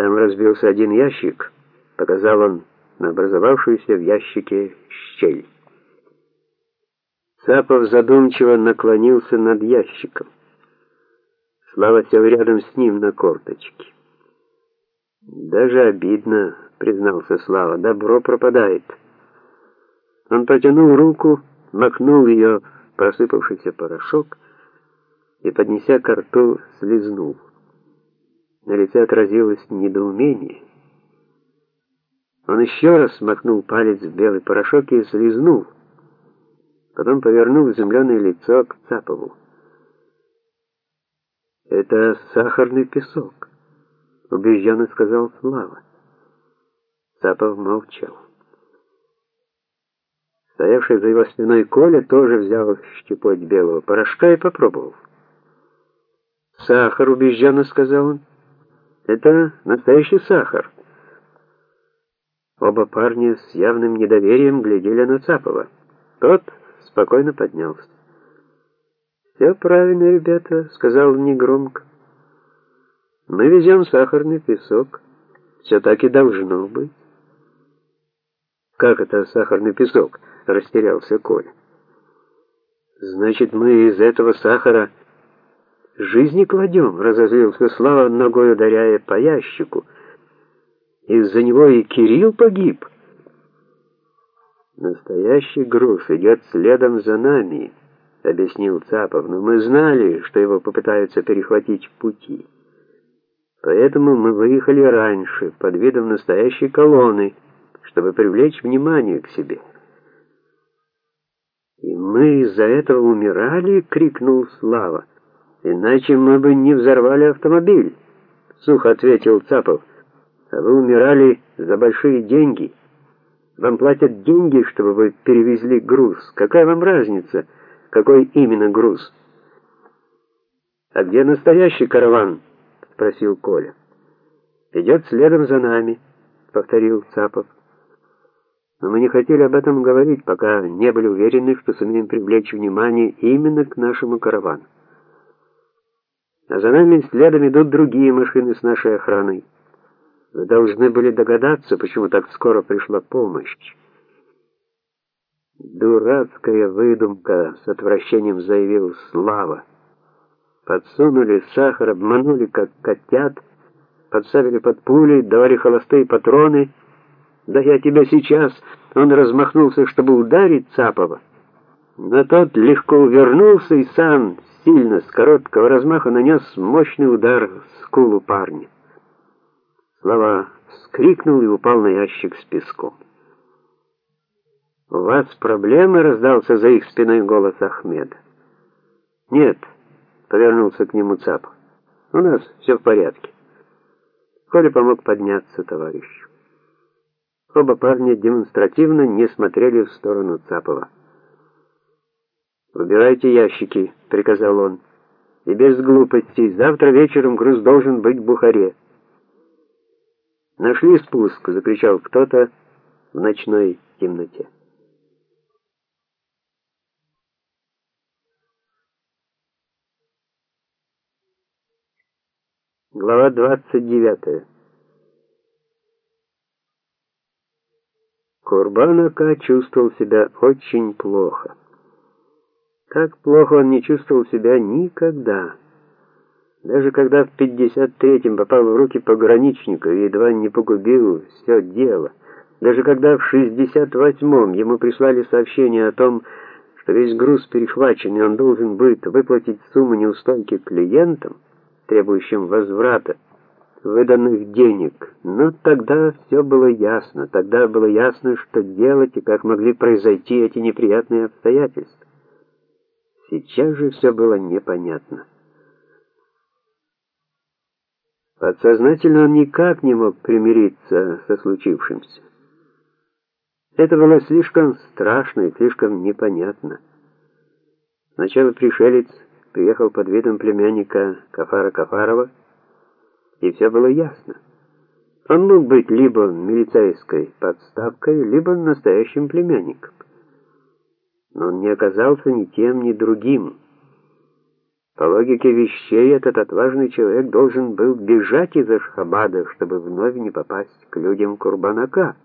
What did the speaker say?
Там разбился один ящик, показал он на образовавшуюся в ящике щель. Цапов задумчиво наклонился над ящиком. Слава сел рядом с ним на корточки. Даже обидно, признался Слава, добро пропадает. Он протянул руку, макнул ее в просыпавшийся порошок и, поднеся к рту, слезнул. На лице отразилось недоумение. Он еще раз макнул палец в белый порошок и слезнул. Потом повернул изумленное лицо к Цапову. «Это сахарный песок», — убежденно сказал Слава. Цапов молчал. Стоявший за его спиной Коля тоже взял щепоть белого порошка и попробовал. «Сахар», — убежденно сказал он. «Это настоящий сахар». Оба парня с явным недоверием глядели на Цапова. Тот спокойно поднялся. «Все правильно, ребята», — сказал негромко. «Мы везем сахарный песок. Все так и должно быть». «Как это сахарный песок?» — растерялся Коля. «Значит, мы из этого сахара жизни кладем», — разозлился Слава, ногой ударяя по ящику. «Из-за него и Кирилл погиб». «Настоящий груз идет следом за нами», — объяснил Цапов, «но мы знали, что его попытаются перехватить в пути. Поэтому мы выехали раньше, под видом настоящей колонны, чтобы привлечь внимание к себе». «И мы из-за этого умирали?» — крикнул Слава. «Иначе мы бы не взорвали автомобиль», — сухо ответил Цапов. «А вы умирали за большие деньги». Вам платят деньги, чтобы вы перевезли груз. Какая вам разница, какой именно груз? А где настоящий караван? спросил Коля. Идет следом за нами, повторил Цапов. Но мы не хотели об этом говорить, пока не были уверены, что сумеем привлечь внимание именно к нашему каравану. А за нами следом идут другие машины с нашей охраной. Вы должны были догадаться, почему так скоро пришла помощь. Дурацкая выдумка, с отвращением заявил Слава. Подсунули сахар, обманули как котят, подставили под пули, давали холостые патроны. Да я тебя сейчас, он размахнулся, чтобы ударить Цапова. Но тот легко увернулся и сам сильно с короткого размаха нанес мощный удар в скулу парня. Слава вскрикнул и упал на ящик с песком. «У вас проблемы?» — раздался за их спиной голос Ахмеда. «Нет», — повернулся к нему Цап. «У нас все в порядке». Коля помог подняться товарищу. Оба парня демонстративно не смотрели в сторону Цапова. «Убирайте ящики», — приказал он. «И без глупостей. Завтра вечером груз должен быть в Бухаре». «Нашли спуск!» — закричал кто-то в ночной темноте. Глава 29. Курбанака чувствовал себя очень плохо. Так плохо он не чувствовал себя никогда. Даже когда в 53-м попал в руки пограничника и едва не погубил все дело, даже когда в 68-м ему прислали сообщение о том, что весь груз перехвачен, и он должен будет выплатить сумму неустойки клиентам, требующим возврата выданных денег. Но тогда все было ясно. Тогда было ясно, что делать и как могли произойти эти неприятные обстоятельства. Сейчас же все было непонятно. Подсознательно он никак не мог примириться со случившимся. Это было слишком страшно и слишком непонятно. Сначала пришелец приехал под видом племянника Кафара Кафарова, и все было ясно. Он мог быть либо милицейской подставкой, либо настоящим племянником. Но он не оказался ни тем, ни другим. По логике вещей, этот отважный человек должен был бежать из Ашхабада, чтобы вновь не попасть к людям Курбанака.